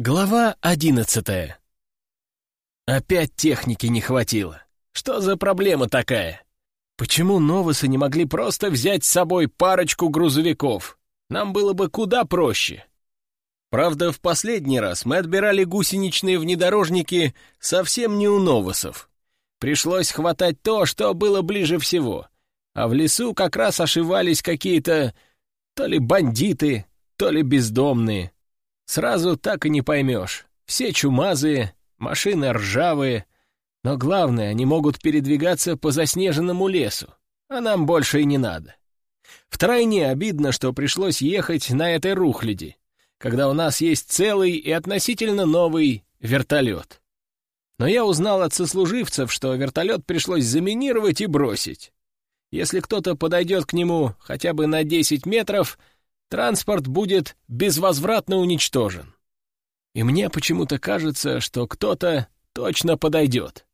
Глава одиннадцатая. Опять техники не хватило. Что за проблема такая? Почему новосы не могли просто взять с собой парочку грузовиков? Нам было бы куда проще. Правда, в последний раз мы отбирали гусеничные внедорожники совсем не у новосов. Пришлось хватать то, что было ближе всего. А в лесу как раз ошивались какие-то то ли бандиты, то ли бездомные. Сразу так и не поймешь. Все чумазые, машины ржавые. Но главное, они могут передвигаться по заснеженному лесу. А нам больше и не надо. Втройне обидно, что пришлось ехать на этой рухляди, когда у нас есть целый и относительно новый вертолет. Но я узнал от сослуживцев, что вертолет пришлось заминировать и бросить. Если кто-то подойдет к нему хотя бы на 10 метров — транспорт будет безвозвратно уничтожен. И мне почему-то кажется, что кто-то точно подойдет.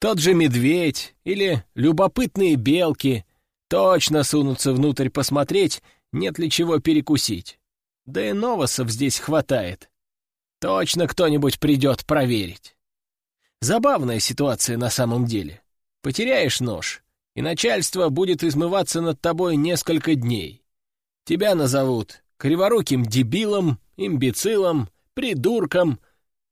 Тот же медведь или любопытные белки точно сунутся внутрь посмотреть, нет ли чего перекусить. Да и новосов здесь хватает. Точно кто-нибудь придет проверить. Забавная ситуация на самом деле. Потеряешь нож, и начальство будет измываться над тобой несколько дней. Тебя назовут криворуким дебилом, имбецилом, придурком.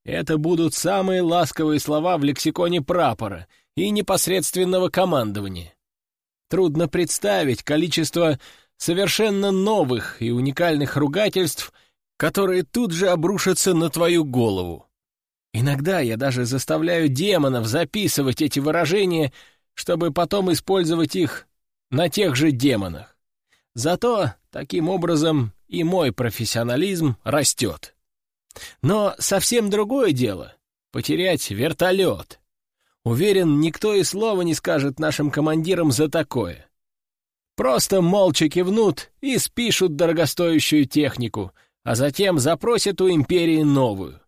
Это будут самые ласковые слова в лексиконе прапора и непосредственного командования. Трудно представить количество совершенно новых и уникальных ругательств, которые тут же обрушатся на твою голову. Иногда я даже заставляю демонов записывать эти выражения, чтобы потом использовать их на тех же демонах. Зато таким образом и мой профессионализм растет. Но совсем другое дело — потерять вертолет. Уверен, никто и слова не скажет нашим командирам за такое. Просто молча кивнут и спишут дорогостоящую технику, а затем запросят у империи новую.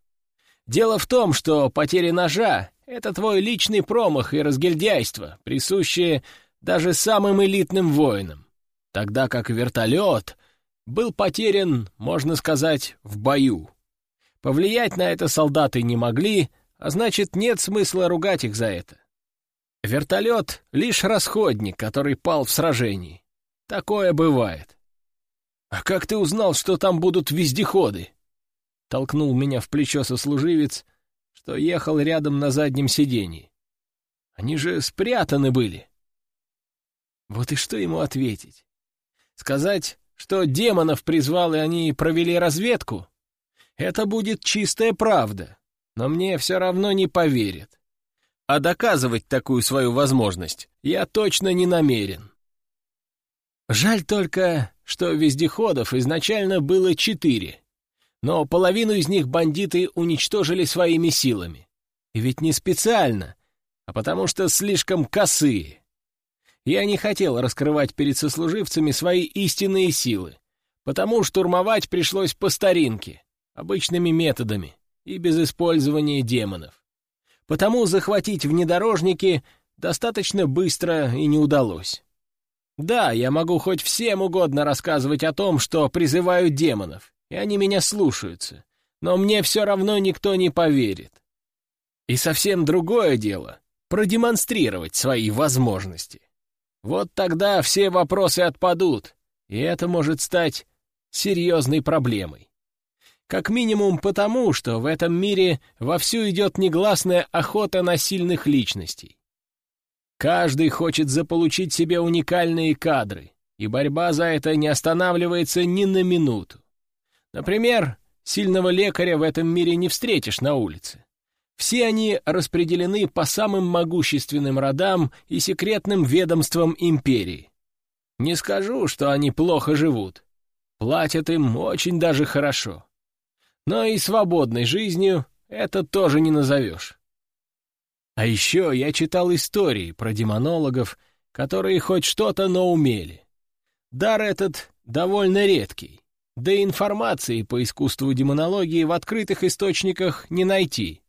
Дело в том, что потеря ножа — это твой личный промах и разгильдяйство, присущее даже самым элитным воинам тогда как вертолет был потерян, можно сказать, в бою. Повлиять на это солдаты не могли, а значит, нет смысла ругать их за это. Вертолет — лишь расходник, который пал в сражении. Такое бывает. «А как ты узнал, что там будут вездеходы?» Толкнул меня в плечо сослуживец, что ехал рядом на заднем сиденье. «Они же спрятаны были». Вот и что ему ответить? Сказать, что демонов призвал, и они провели разведку? Это будет чистая правда, но мне все равно не поверят. А доказывать такую свою возможность я точно не намерен. Жаль только, что вездеходов изначально было четыре, но половину из них бандиты уничтожили своими силами. И ведь не специально, а потому что слишком косые. Я не хотел раскрывать перед сослуживцами свои истинные силы, потому штурмовать пришлось по старинке, обычными методами и без использования демонов. Потому захватить внедорожники достаточно быстро и не удалось. Да, я могу хоть всем угодно рассказывать о том, что призываю демонов, и они меня слушаются, но мне все равно никто не поверит. И совсем другое дело — продемонстрировать свои возможности. Вот тогда все вопросы отпадут, и это может стать серьезной проблемой. Как минимум потому, что в этом мире вовсю идет негласная охота на сильных личностей. Каждый хочет заполучить себе уникальные кадры, и борьба за это не останавливается ни на минуту. Например, сильного лекаря в этом мире не встретишь на улице. Все они распределены по самым могущественным родам и секретным ведомствам империи. Не скажу, что они плохо живут. Платят им очень даже хорошо. Но и свободной жизнью это тоже не назовешь. А еще я читал истории про демонологов, которые хоть что-то, но умели. Дар этот довольно редкий, да и информации по искусству демонологии в открытых источниках не найти.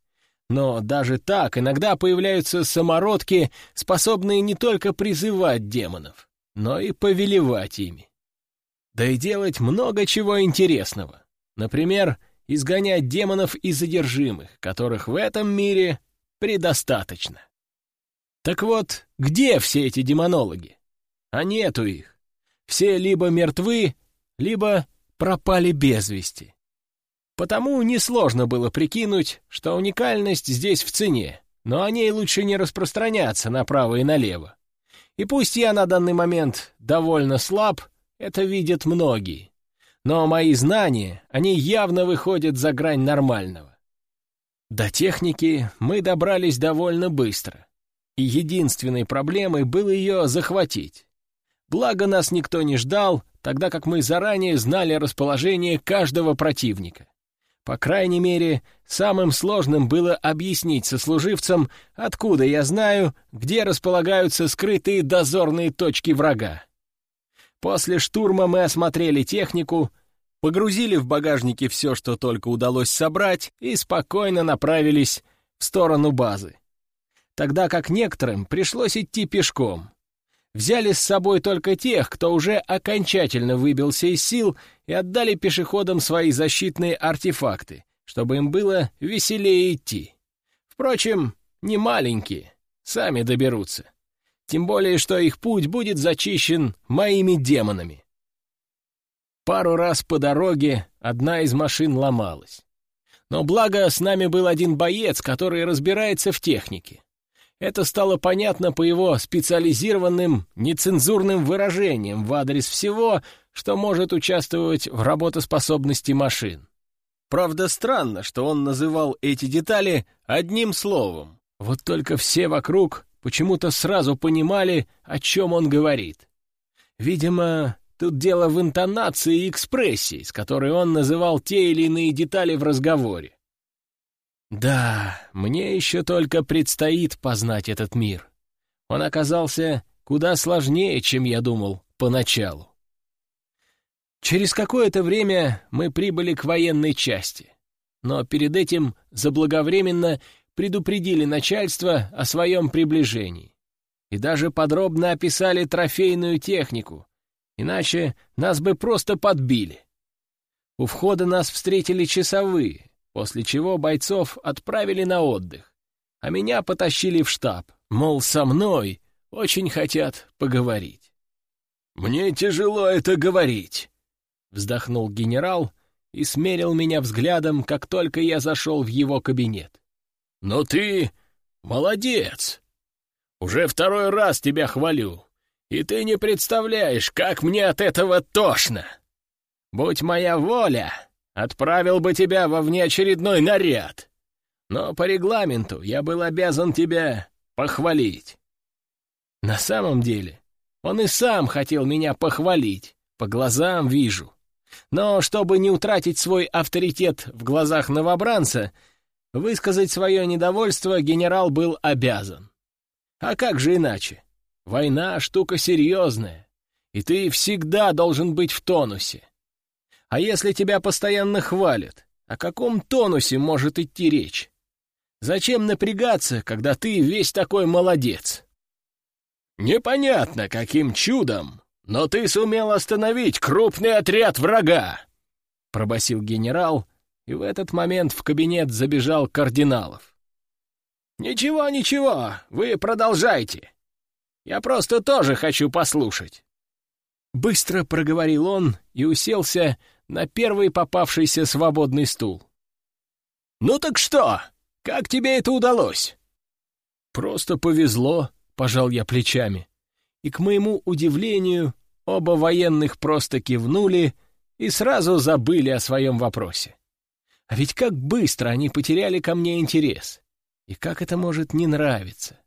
Но даже так иногда появляются самородки, способные не только призывать демонов, но и повелевать ими. Да и делать много чего интересного. Например, изгонять демонов и задержимых, которых в этом мире предостаточно. Так вот, где все эти демонологи? А нету их. Все либо мертвы, либо пропали без вести. Потому несложно было прикинуть, что уникальность здесь в цене, но о ней лучше не распространяться направо и налево. И пусть я на данный момент довольно слаб, это видят многие. Но мои знания, они явно выходят за грань нормального. До техники мы добрались довольно быстро и единственной проблемой было ее захватить. Благо нас никто не ждал, тогда как мы заранее знали расположение каждого противника. По крайней мере, самым сложным было объяснить сослуживцам, откуда я знаю, где располагаются скрытые дозорные точки врага. После штурма мы осмотрели технику, погрузили в багажники все, что только удалось собрать, и спокойно направились в сторону базы тогда как некоторым пришлось идти пешком. Взяли с собой только тех, кто уже окончательно выбился из сил и отдали пешеходам свои защитные артефакты, чтобы им было веселее идти. Впрочем, не маленькие, сами доберутся. Тем более, что их путь будет зачищен моими демонами. Пару раз по дороге одна из машин ломалась. Но благо с нами был один боец, который разбирается в технике. Это стало понятно по его специализированным, нецензурным выражениям в адрес всего, что может участвовать в работоспособности машин. Правда, странно, что он называл эти детали одним словом. Вот только все вокруг почему-то сразу понимали, о чем он говорит. Видимо, тут дело в интонации и экспрессии, с которой он называл те или иные детали в разговоре. Да, мне еще только предстоит познать этот мир. Он оказался куда сложнее, чем я думал поначалу. Через какое-то время мы прибыли к военной части, но перед этим заблаговременно предупредили начальство о своем приближении и даже подробно описали трофейную технику, иначе нас бы просто подбили. У входа нас встретили часовые, после чего бойцов отправили на отдых, а меня потащили в штаб, мол, со мной очень хотят поговорить. «Мне тяжело это говорить», — вздохнул генерал и смерил меня взглядом, как только я зашел в его кабинет. «Но ты молодец! Уже второй раз тебя хвалю, и ты не представляешь, как мне от этого тошно! Будь моя воля, Отправил бы тебя во внеочередной наряд. Но по регламенту я был обязан тебя похвалить. На самом деле, он и сам хотел меня похвалить, по глазам вижу. Но чтобы не утратить свой авторитет в глазах новобранца, высказать свое недовольство генерал был обязан. А как же иначе? Война — штука серьезная, и ты всегда должен быть в тонусе. А если тебя постоянно хвалят, о каком тонусе может идти речь? Зачем напрягаться, когда ты весь такой молодец? Непонятно, каким чудом, но ты сумел остановить крупный отряд врага, — пробасил генерал, и в этот момент в кабинет забежал кардиналов. «Ничего, ничего, вы продолжайте. Я просто тоже хочу послушать». Быстро проговорил он и уселся на первый попавшийся свободный стул. «Ну так что? Как тебе это удалось?» «Просто повезло», — пожал я плечами. И, к моему удивлению, оба военных просто кивнули и сразу забыли о своем вопросе. А ведь как быстро они потеряли ко мне интерес. И как это может не нравиться?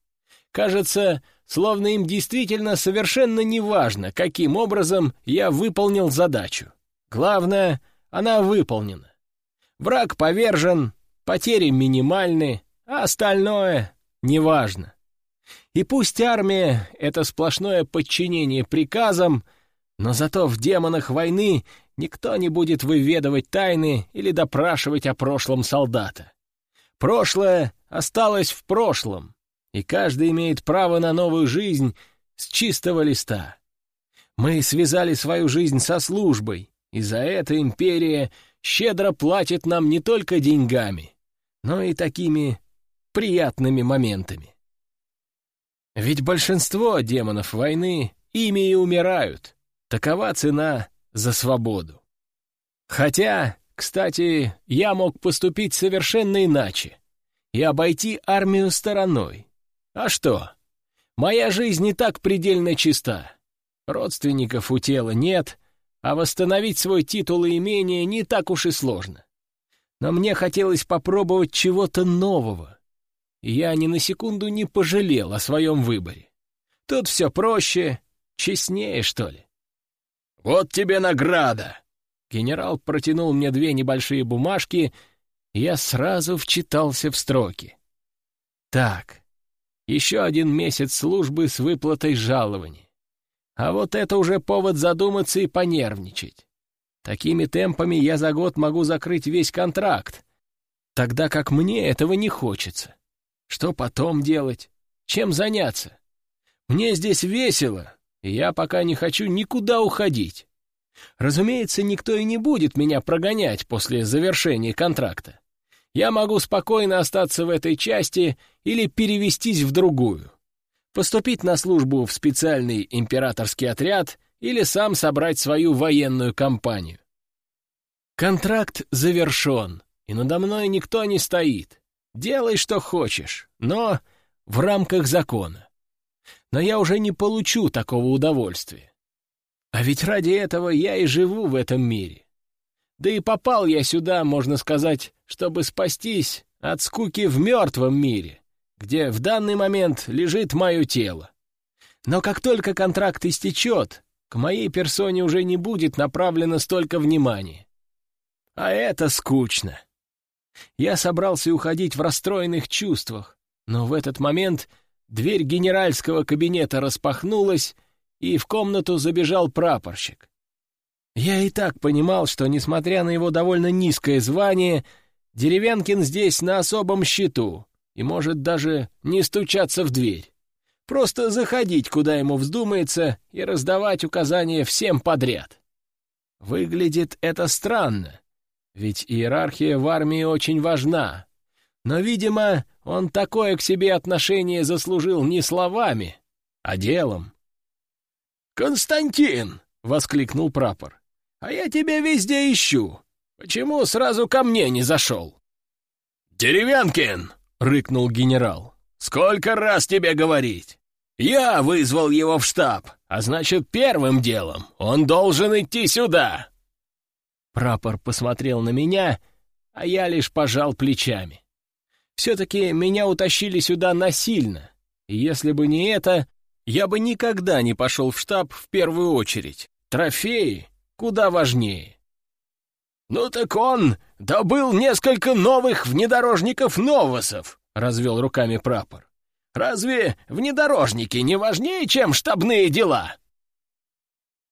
Кажется, словно им действительно совершенно неважно, каким образом я выполнил задачу. Главное, она выполнена. Враг повержен, потери минимальны, а остальное неважно. И пусть армия — это сплошное подчинение приказам, но зато в демонах войны никто не будет выведывать тайны или допрашивать о прошлом солдата. Прошлое осталось в прошлом, и каждый имеет право на новую жизнь с чистого листа. Мы связали свою жизнь со службой, и за это империя щедро платит нам не только деньгами, но и такими приятными моментами. Ведь большинство демонов войны ими и умирают. Такова цена за свободу. Хотя, кстати, я мог поступить совершенно иначе и обойти армию стороной. А что? Моя жизнь не так предельно чиста. Родственников у тела нет, а восстановить свой титул и имение не так уж и сложно. Но мне хотелось попробовать чего-то нового. Я ни на секунду не пожалел о своем выборе. Тут все проще, честнее, что ли. «Вот тебе награда!» Генерал протянул мне две небольшие бумажки, и я сразу вчитался в строки. Так, еще один месяц службы с выплатой жалований. А вот это уже повод задуматься и понервничать. Такими темпами я за год могу закрыть весь контракт, тогда как мне этого не хочется. Что потом делать? Чем заняться? Мне здесь весело, и я пока не хочу никуда уходить. Разумеется, никто и не будет меня прогонять после завершения контракта. Я могу спокойно остаться в этой части или перевестись в другую. Поступить на службу в специальный императорский отряд или сам собрать свою военную компанию. Контракт завершен, и надо мной никто не стоит. Делай, что хочешь, но в рамках закона. Но я уже не получу такого удовольствия. А ведь ради этого я и живу в этом мире. Да и попал я сюда, можно сказать, чтобы спастись от скуки в мертвом мире, где в данный момент лежит мое тело. Но как только контракт истечет, к моей персоне уже не будет направлено столько внимания. А это скучно. Я собрался уходить в расстроенных чувствах, но в этот момент дверь генеральского кабинета распахнулась, и в комнату забежал прапорщик. Я и так понимал, что, несмотря на его довольно низкое звание, Деревянкин здесь на особом счету и может даже не стучаться в дверь. Просто заходить, куда ему вздумается, и раздавать указания всем подряд. Выглядит это странно, ведь иерархия в армии очень важна. Но, видимо, он такое к себе отношение заслужил не словами, а делом. «Константин!» — воскликнул прапор. «А я тебя везде ищу. Почему сразу ко мне не зашел?» «Деревянкин!» — рыкнул генерал. «Сколько раз тебе говорить? Я вызвал его в штаб, а значит, первым делом он должен идти сюда!» Прапор посмотрел на меня, а я лишь пожал плечами. Все-таки меня утащили сюда насильно, и если бы не это, я бы никогда не пошел в штаб в первую очередь. Трофеи куда важнее. «Ну так он добыл несколько новых внедорожников-новосов», — развел руками прапор. «Разве внедорожники не важнее, чем штабные дела?»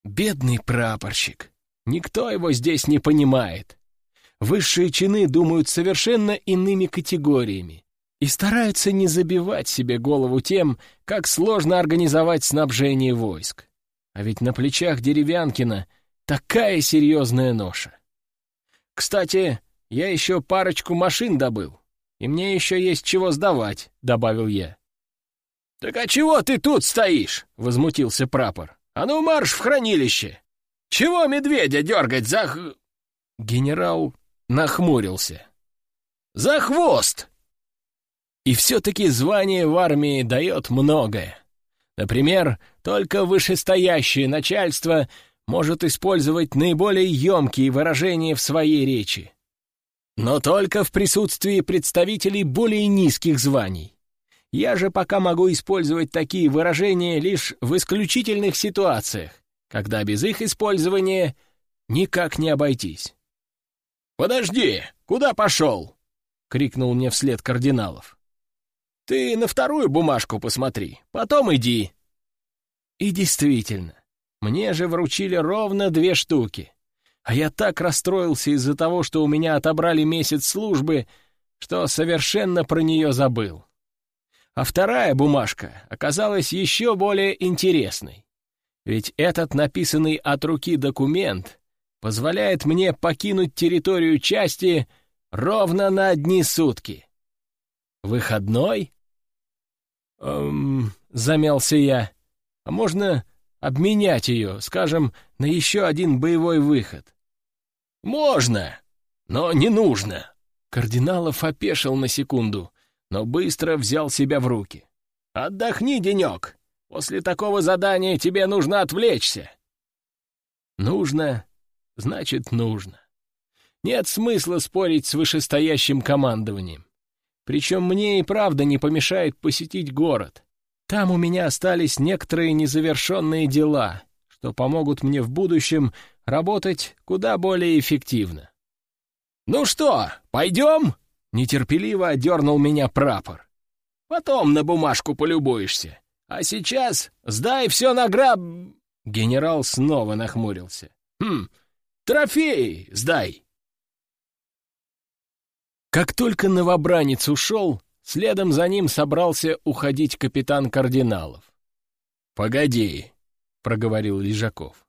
Бедный прапорщик. Никто его здесь не понимает. Высшие чины думают совершенно иными категориями и стараются не забивать себе голову тем, как сложно организовать снабжение войск. А ведь на плечах Деревянкина такая серьезная ноша. «Кстати, я еще парочку машин добыл, и мне еще есть чего сдавать», — добавил я. «Так а чего ты тут стоишь?» — возмутился прапор. «А ну марш в хранилище! Чего медведя дергать за...» Генерал нахмурился. «За хвост!» И все-таки звание в армии дает многое. Например, только вышестоящее начальство может использовать наиболее емкие выражения в своей речи. Но только в присутствии представителей более низких званий. Я же пока могу использовать такие выражения лишь в исключительных ситуациях, когда без их использования никак не обойтись. «Подожди! Куда пошел?» — крикнул мне вслед кардиналов. Ты на вторую бумажку посмотри, потом иди». И действительно, мне же вручили ровно две штуки. А я так расстроился из-за того, что у меня отобрали месяц службы, что совершенно про нее забыл. А вторая бумажка оказалась еще более интересной. Ведь этот написанный от руки документ позволяет мне покинуть территорию части ровно на одни сутки. Выходной? Эм, замялся я. А можно обменять ее, скажем, на еще один боевой выход? Можно, но не нужно. Кардиналов опешил на секунду, но быстро взял себя в руки. «Отдохни, денек! После такого задания тебе нужно отвлечься!» «Нужно, значит, нужно. Нет смысла спорить с вышестоящим командованием. Причем мне и правда не помешает посетить город. Там у меня остались некоторые незавершенные дела, что помогут мне в будущем работать куда более эффективно. «Ну что, пойдем?» — нетерпеливо одернул меня прапор. «Потом на бумажку полюбуешься. А сейчас сдай все на граб...» Генерал снова нахмурился. «Хм, трофей сдай!» Как только новобранец ушел, следом за ним собрался уходить капитан Кардиналов. «Погоди», — проговорил Лежаков.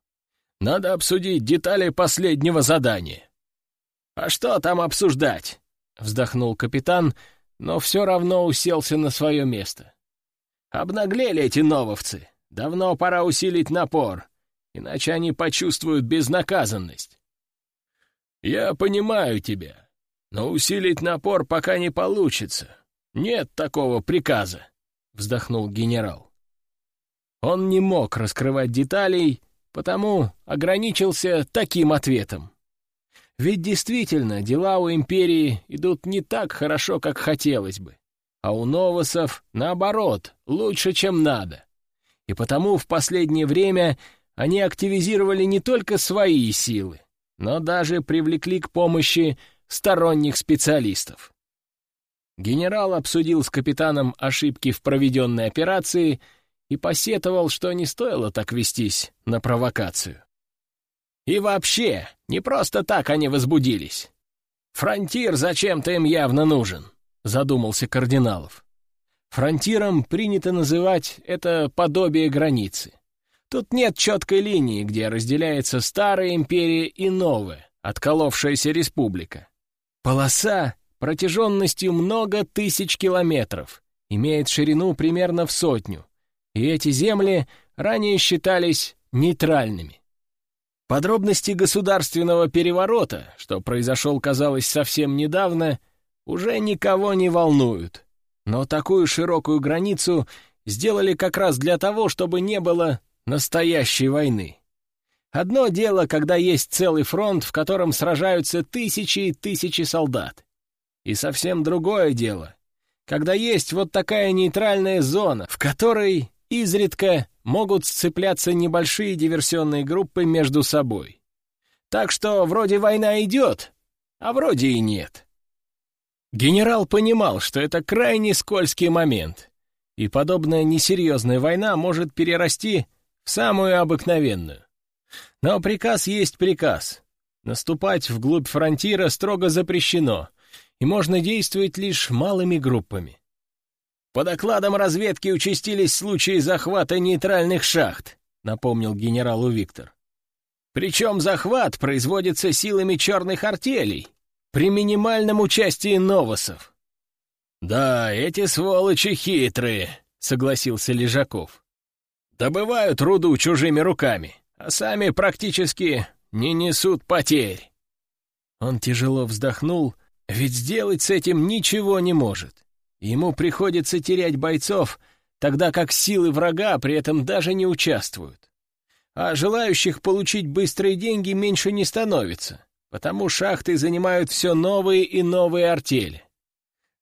«Надо обсудить детали последнего задания». «А что там обсуждать?» — вздохнул капитан, но все равно уселся на свое место. «Обнаглели эти нововцы. Давно пора усилить напор, иначе они почувствуют безнаказанность». «Я понимаю тебя», но усилить напор пока не получится. Нет такого приказа», — вздохнул генерал. Он не мог раскрывать деталей, потому ограничился таким ответом. Ведь действительно дела у империи идут не так хорошо, как хотелось бы, а у новосов, наоборот, лучше, чем надо. И потому в последнее время они активизировали не только свои силы, но даже привлекли к помощи сторонних специалистов. Генерал обсудил с капитаном ошибки в проведенной операции и посетовал, что не стоило так вестись на провокацию. И вообще, не просто так они возбудились. Фронтир зачем-то им явно нужен, задумался Кардиналов. Фронтиром принято называть это подобие границы. Тут нет четкой линии, где разделяется старая империя и новая, отколовшаяся республика. Полоса протяженностью много тысяч километров, имеет ширину примерно в сотню, и эти земли ранее считались нейтральными. Подробности государственного переворота, что произошел, казалось, совсем недавно, уже никого не волнуют. Но такую широкую границу сделали как раз для того, чтобы не было настоящей войны. Одно дело, когда есть целый фронт, в котором сражаются тысячи и тысячи солдат. И совсем другое дело, когда есть вот такая нейтральная зона, в которой изредка могут сцепляться небольшие диверсионные группы между собой. Так что вроде война идет, а вроде и нет. Генерал понимал, что это крайне скользкий момент, и подобная несерьезная война может перерасти в самую обыкновенную. Но приказ есть приказ. Наступать вглубь фронтира строго запрещено, и можно действовать лишь малыми группами. «По докладам разведки участились случаи захвата нейтральных шахт», — напомнил генералу Виктор. «Причем захват производится силами черных артелей, при минимальном участии новосов». «Да, эти сволочи хитрые», — согласился Лежаков. «Добывают руду чужими руками а сами практически не несут потерь. Он тяжело вздохнул, ведь сделать с этим ничего не может. Ему приходится терять бойцов, тогда как силы врага при этом даже не участвуют. А желающих получить быстрые деньги меньше не становится, потому шахты занимают все новые и новые артели.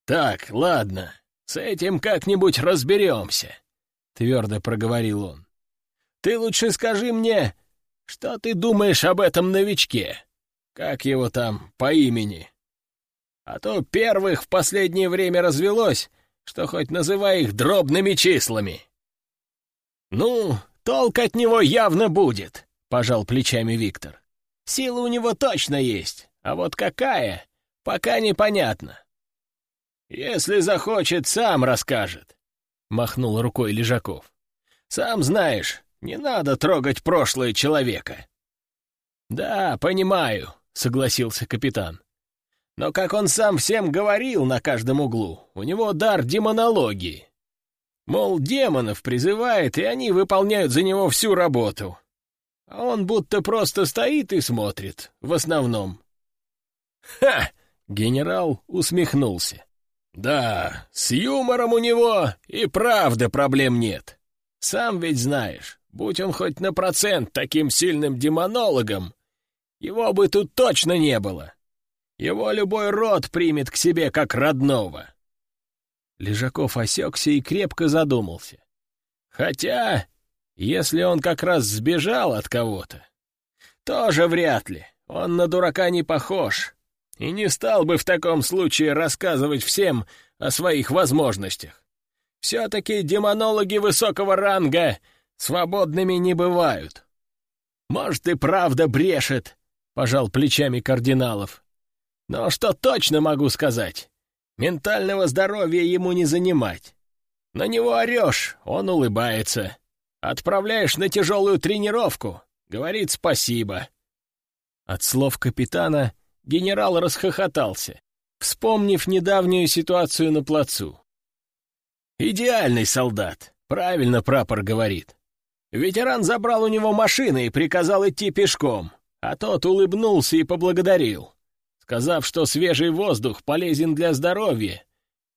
«Так, ладно, с этим как-нибудь разберемся», — твердо проговорил он. Ты лучше скажи мне, что ты думаешь об этом новичке? Как его там по имени? А то первых в последнее время развелось, что хоть называй их дробными числами. Ну, толк от него явно будет, — пожал плечами Виктор. Сила у него точно есть, а вот какая, пока непонятно. Если захочет, сам расскажет, — махнул рукой Лежаков. Сам знаешь, не надо трогать прошлое человека. «Да, понимаю», — согласился капитан. «Но как он сам всем говорил на каждом углу, у него дар демонологии. Мол, демонов призывает, и они выполняют за него всю работу. А он будто просто стоит и смотрит, в основном». «Ха!» — генерал усмехнулся. «Да, с юмором у него и правда проблем нет. Сам ведь знаешь, будь он хоть на процент таким сильным демонологом, его бы тут точно не было. Его любой род примет к себе как родного. Лежаков осекся и крепко задумался. Хотя, если он как раз сбежал от кого-то, тоже вряд ли. Он на дурака не похож и не стал бы в таком случае рассказывать всем о своих возможностях. Все-таки демонологи высокого ранга свободными не бывают. Может, и правда брешет, — пожал плечами кардиналов. «Но что точно могу сказать? Ментального здоровья ему не занимать. На него орешь, он улыбается. Отправляешь на тяжелую тренировку, говорит спасибо». От слов капитана генерал расхохотался, вспомнив недавнюю ситуацию на плацу. «Идеальный солдат, правильно прапор говорит. Ветеран забрал у него машины и приказал идти пешком. А тот улыбнулся и поблагодарил, сказав, что свежий воздух полезен для здоровья,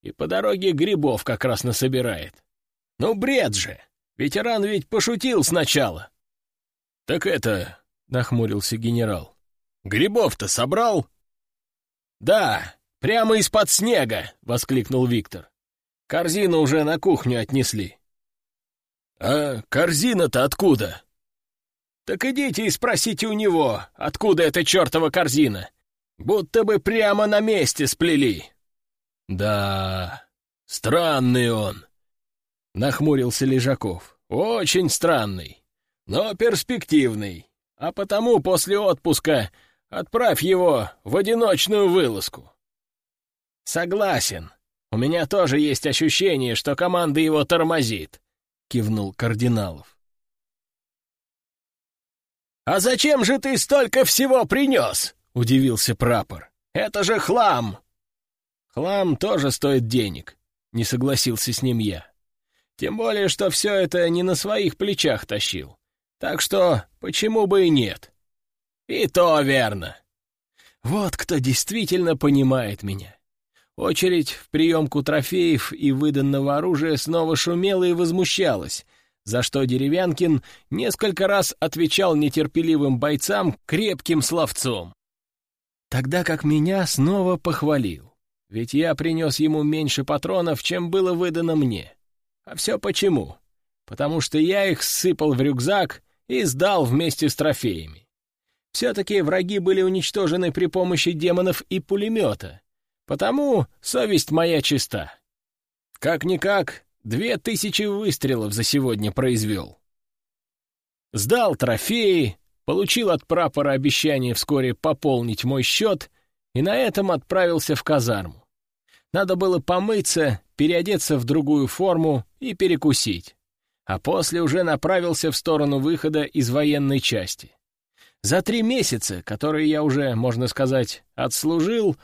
и по дороге грибов как раз насобирает. Ну, бред же! Ветеран ведь пошутил сначала. — Так это... — нахмурился генерал. — Грибов-то собрал? — Да, прямо из-под снега! — воскликнул Виктор. Корзину уже на кухню отнесли. — А корзина-то откуда? «Так идите и спросите у него, откуда эта чертова корзина. Будто бы прямо на месте сплели». «Да, странный он», — нахмурился Лежаков. «Очень странный, но перспективный. А потому после отпуска отправь его в одиночную вылазку». «Согласен. У меня тоже есть ощущение, что команда его тормозит», — кивнул Кардиналов. «А зачем же ты столько всего принес?» — удивился прапор. «Это же хлам!» «Хлам тоже стоит денег», — не согласился с ним я. «Тем более, что все это не на своих плечах тащил. Так что почему бы и нет?» «И то верно!» Вот кто действительно понимает меня. Очередь в приемку трофеев и выданного оружия снова шумела и возмущалась, за что Деревянкин несколько раз отвечал нетерпеливым бойцам крепким словцом. Тогда как меня снова похвалил, ведь я принес ему меньше патронов, чем было выдано мне. А все почему? Потому что я их сыпал в рюкзак и сдал вместе с трофеями. Все-таки враги были уничтожены при помощи демонов и пулемета, потому совесть моя чиста. Как-никак, Две тысячи выстрелов за сегодня произвел. Сдал трофеи, получил от прапора обещание вскоре пополнить мой счет и на этом отправился в казарму. Надо было помыться, переодеться в другую форму и перекусить. А после уже направился в сторону выхода из военной части. За три месяца, которые я уже, можно сказать, отслужил,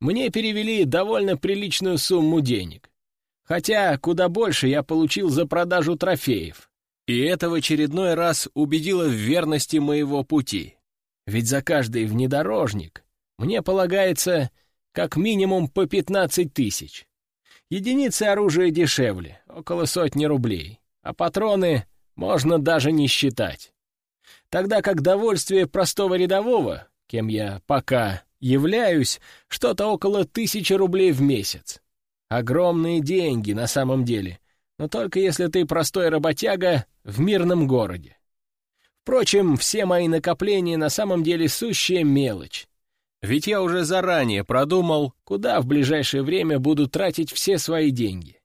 мне перевели довольно приличную сумму денег. Хотя куда больше я получил за продажу трофеев. И это в очередной раз убедило в верности моего пути. Ведь за каждый внедорожник мне полагается как минимум по 15 тысяч. Единицы оружия дешевле, около сотни рублей, а патроны можно даже не считать. Тогда как довольствие простого рядового, кем я пока являюсь, что-то около тысячи рублей в месяц. Огромные деньги на самом деле, но только если ты простой работяга в мирном городе. Впрочем, все мои накопления на самом деле сущая мелочь. Ведь я уже заранее продумал, куда в ближайшее время буду тратить все свои деньги.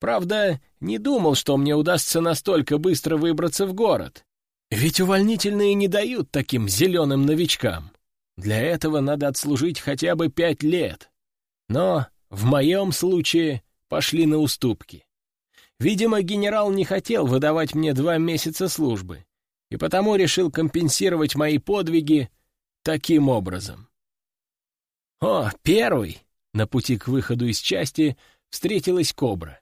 Правда, не думал, что мне удастся настолько быстро выбраться в город. Ведь увольнительные не дают таким зеленым новичкам. Для этого надо отслужить хотя бы пять лет. Но в моем случае пошли на уступки. Видимо, генерал не хотел выдавать мне два месяца службы, и потому решил компенсировать мои подвиги таким образом. О, первый! На пути к выходу из части встретилась кобра.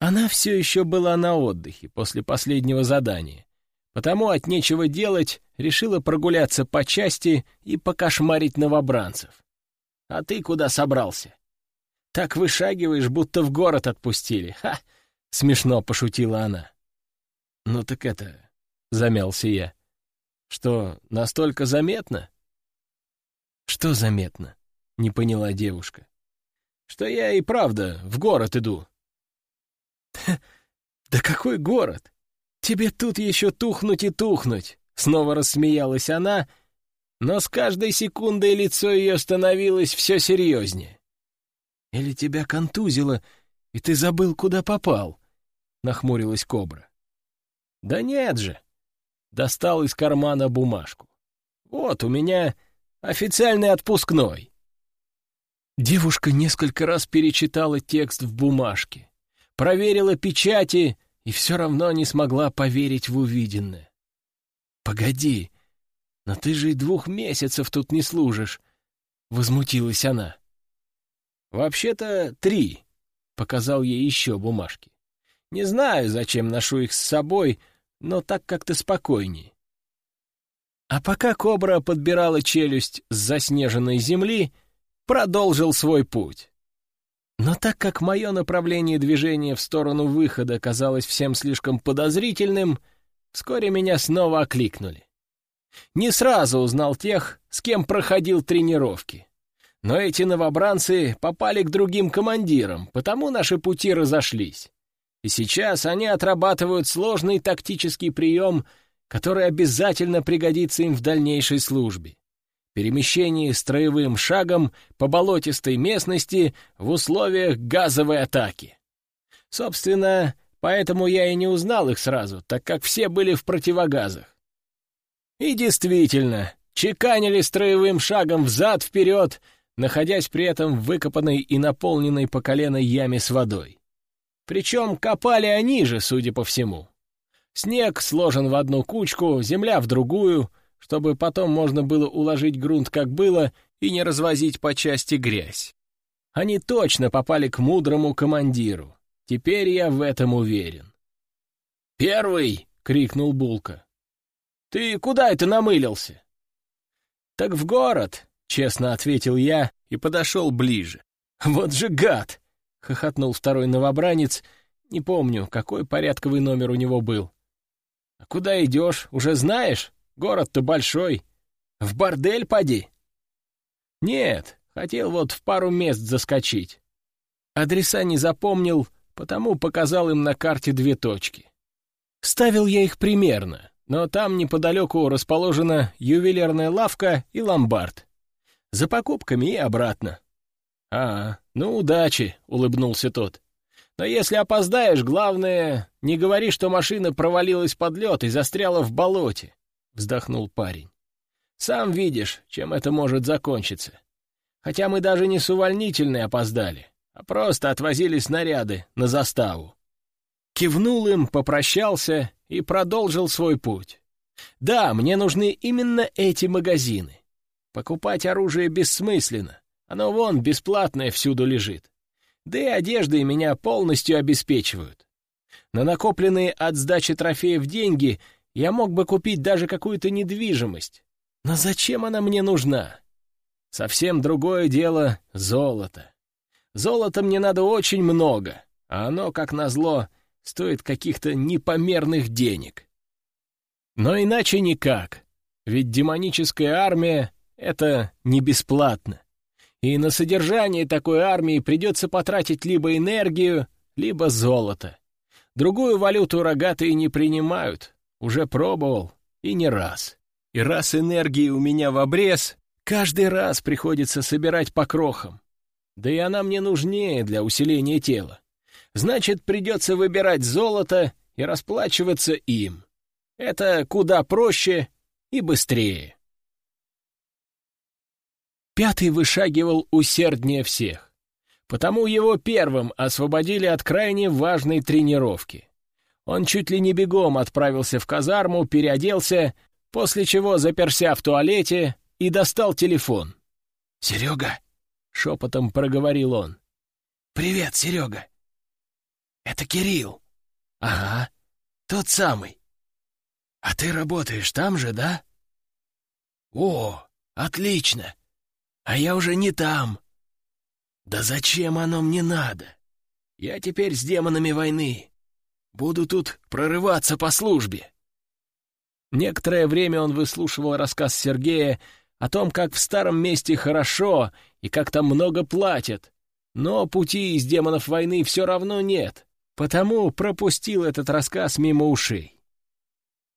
Она все еще была на отдыхе после последнего задания, потому от нечего делать решила прогуляться по части и покошмарить новобранцев. «А ты куда собрался?» «Так вышагиваешь, будто в город отпустили. Ха!» — смешно пошутила она. «Ну так это...» — замялся я. «Что, настолько заметно?» «Что заметно?» — не поняла девушка. «Что я и правда в город иду». «Да какой город? Тебе тут еще тухнуть и тухнуть!» Снова рассмеялась она, но с каждой секундой лицо ее становилось все серьезнее. «Или тебя контузило, и ты забыл, куда попал?» — нахмурилась кобра. «Да нет же!» — достал из кармана бумажку. «Вот у меня официальный отпускной». Девушка несколько раз перечитала текст в бумажке, проверила печати и все равно не смогла поверить в увиденное. «Погоди, но ты же и двух месяцев тут не служишь», — возмутилась она. «Вообще-то три», — показал ей еще бумажки. «Не знаю, зачем ношу их с собой, но так как-то спокойней». А пока кобра подбирала челюсть с заснеженной земли, продолжил свой путь. Но так как мое направление движения в сторону выхода казалось всем слишком подозрительным, вскоре меня снова окликнули. Не сразу узнал тех, с кем проходил тренировки. Но эти новобранцы попали к другим командирам, потому наши пути разошлись. И сейчас они отрабатывают сложный тактический прием, который обязательно пригодится им в дальнейшей службе. Перемещение строевым шагом по болотистой местности в условиях газовой атаки. Собственно, поэтому я и не узнал их сразу, так как все были в противогазах. И действительно, чеканили строевым шагом взад-вперед, находясь при этом в выкопанной и наполненной по колено яме с водой. Причем копали они же, судя по всему. Снег сложен в одну кучку, земля в другую, чтобы потом можно было уложить грунт как было и не развозить по части грязь. Они точно попали к мудрому командиру. Теперь я в этом уверен. «Первый!» — крикнул Булка. Ты куда это намылился?» «Так в город», — честно ответил я и подошел ближе. «Вот же гад!» — хохотнул второй новобранец. Не помню, какой порядковый номер у него был. «А куда идешь? Уже знаешь? Город-то большой. В бордель поди?» «Нет, хотел вот в пару мест заскочить. Адреса не запомнил, потому показал им на карте две точки. Ставил я их примерно, но там неподалеку расположена ювелирная лавка и ломбард. За покупками и обратно. «А, ну, удачи», — улыбнулся тот. «Но если опоздаешь, главное, не говори, что машина провалилась под лед и застряла в болоте», — вздохнул парень. «Сам видишь, чем это может закончиться. Хотя мы даже не с увольнительной опоздали, а просто отвозили снаряды на заставу». Кивнул им, попрощался и продолжил свой путь. Да, мне нужны именно эти магазины. Покупать оружие бессмысленно. Оно вон бесплатное всюду лежит. Да и одеждой меня полностью обеспечивают. На накопленные от сдачи трофеев деньги я мог бы купить даже какую-то недвижимость. Но зачем она мне нужна? Совсем другое дело — золото. Золота мне надо очень много, а оно, как назло, стоит каких-то непомерных денег. Но иначе никак, ведь демоническая армия — это не бесплатно. И на содержание такой армии придется потратить либо энергию, либо золото. Другую валюту рогатые не принимают, уже пробовал, и не раз. И раз энергии у меня в обрез, каждый раз приходится собирать по крохам. Да и она мне нужнее для усиления тела. Значит, придется выбирать золото и расплачиваться им. Это куда проще и быстрее. Пятый вышагивал усерднее всех. Потому его первым освободили от крайне важной тренировки. Он чуть ли не бегом отправился в казарму, переоделся, после чего, заперся в туалете, и достал телефон. «Серега!» — шепотом проговорил он. «Привет, Серега!» «Это Кирилл!» «Ага, тот самый!» «А ты работаешь там же, да?» «О, отлично! А я уже не там!» «Да зачем оно мне надо? Я теперь с демонами войны. Буду тут прорываться по службе!» Некоторое время он выслушивал рассказ Сергея о том, как в старом месте хорошо и как там много платят, но пути из демонов войны все равно нет, потому пропустил этот рассказ мимо ушей.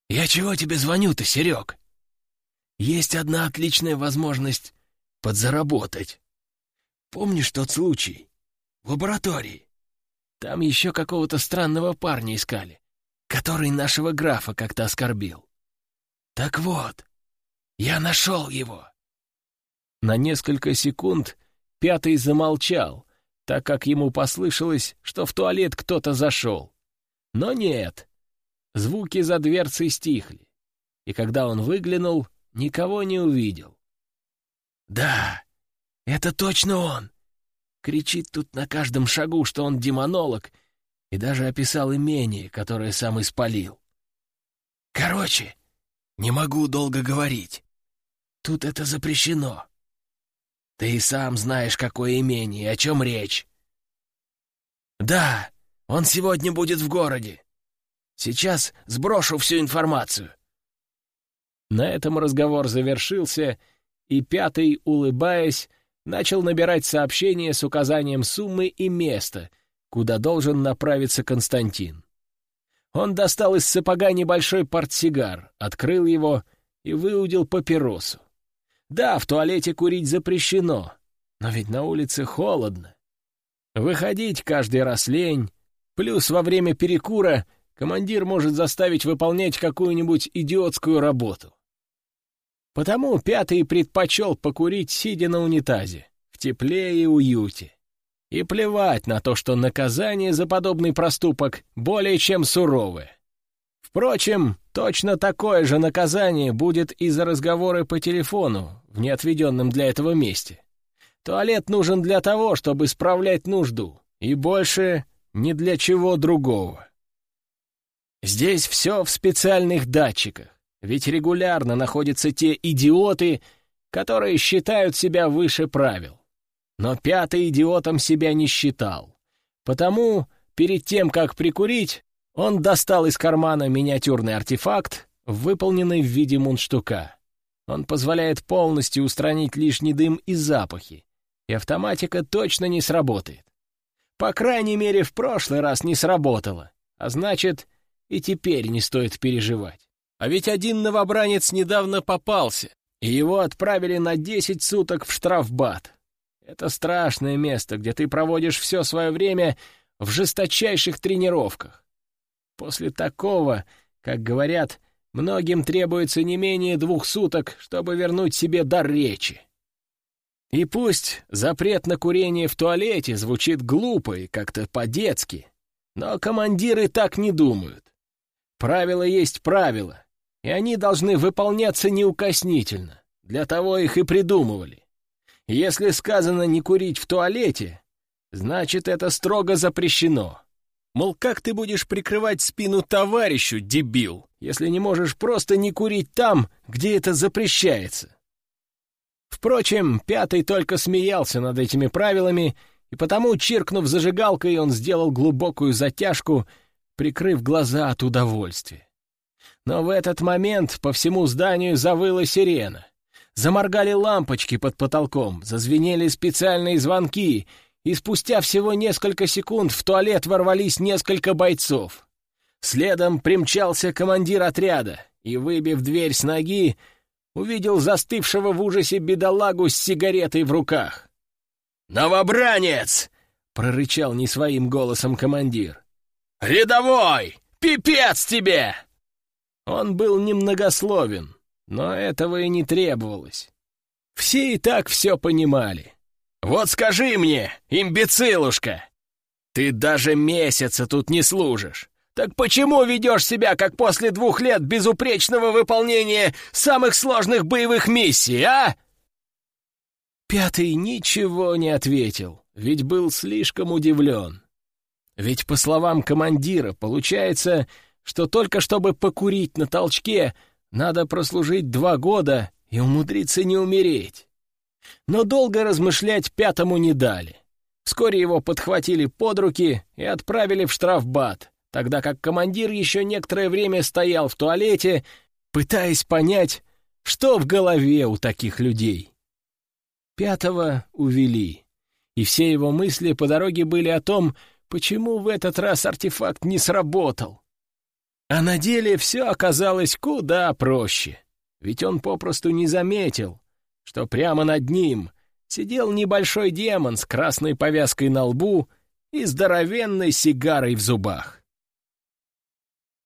«Я чего тебе звоню-то, Серег? Есть одна отличная возможность подзаработать. Помнишь тот случай? В лаборатории. Там еще какого-то странного парня искали, который нашего графа как-то оскорбил. Так вот, я нашел его. На несколько секунд пятый замолчал, так как ему послышалось, что в туалет кто-то зашел. Но нет, звуки за дверцей стихли, и когда он выглянул, никого не увидел. «Да, это точно он!» Кричит тут на каждом шагу, что он демонолог, и даже описал имение, которое сам испалил. Короче, не могу долго говорить. Тут это запрещено. Ты и сам знаешь, какое имение, о чем речь. Да, он сегодня будет в городе. Сейчас сброшу всю информацию. На этом разговор завершился, и пятый, улыбаясь, начал набирать сообщение с указанием суммы и места, куда должен направиться Константин. Он достал из сапога небольшой портсигар, открыл его и выудил папиросу. Да, в туалете курить запрещено, но ведь на улице холодно. Выходить каждый раз лень, плюс во время перекура командир может заставить выполнять какую-нибудь идиотскую работу. Потому пятый предпочел покурить, сидя на унитазе, в тепле и уюте. И плевать на то, что наказание за подобный проступок более чем суровое. Впрочем, точно такое же наказание будет и за разговоры по телефону в неотведенном для этого месте. Туалет нужен для того, чтобы справлять нужду, и больше ни для чего другого. Здесь все в специальных датчиках, ведь регулярно находятся те идиоты, которые считают себя выше правил. Но пятый идиотом себя не считал. Потому, перед тем, как прикурить, он достал из кармана миниатюрный артефакт, выполненный в виде мундштука. Он позволяет полностью устранить лишний дым и запахи, и автоматика точно не сработает. По крайней мере, в прошлый раз не сработало, а значит, и теперь не стоит переживать. А ведь один новобранец недавно попался, и его отправили на 10 суток в штрафбат. Это страшное место, где ты проводишь все свое время в жесточайших тренировках. После такого, как говорят, многим требуется не менее двух суток, чтобы вернуть себе дар речи. И пусть запрет на курение в туалете звучит глупо и как-то по-детски, но командиры так не думают. Правила есть правила, и они должны выполняться неукоснительно. Для того их и придумывали. Если сказано не курить в туалете, значит, это строго запрещено. Мол, как ты будешь прикрывать спину товарищу, дебил, если не можешь просто не курить там, где это запрещается? Впрочем, Пятый только смеялся над этими правилами, и потому, чиркнув зажигалкой, он сделал глубокую затяжку, прикрыв глаза от удовольствия. Но в этот момент по всему зданию завыла сирена. Заморгали лампочки под потолком, зазвенели специальные звонки, и спустя всего несколько секунд в туалет ворвались несколько бойцов. Следом примчался командир отряда и, выбив дверь с ноги, увидел застывшего в ужасе бедолагу с сигаретой в руках. «Новобранец!» — прорычал не своим голосом командир. «Рядовой! Пипец тебе!» Он был немногословен, но этого и не требовалось. Все и так все понимали. «Вот скажи мне, имбецилушка, ты даже месяца тут не служишь, Так почему ведешь себя, как после двух лет безупречного выполнения самых сложных боевых миссий, а?» Пятый ничего не ответил, ведь был слишком удивлен. Ведь, по словам командира, получается, что только чтобы покурить на толчке, надо прослужить два года и умудриться не умереть. Но долго размышлять пятому не дали. Вскоре его подхватили под руки и отправили в штрафбат, тогда как командир еще некоторое время стоял в туалете, пытаясь понять, что в голове у таких людей. Пятого увели, и все его мысли по дороге были о том, почему в этот раз артефакт не сработал. А на деле все оказалось куда проще, ведь он попросту не заметил, что прямо над ним сидел небольшой демон с красной повязкой на лбу и здоровенной сигарой в зубах.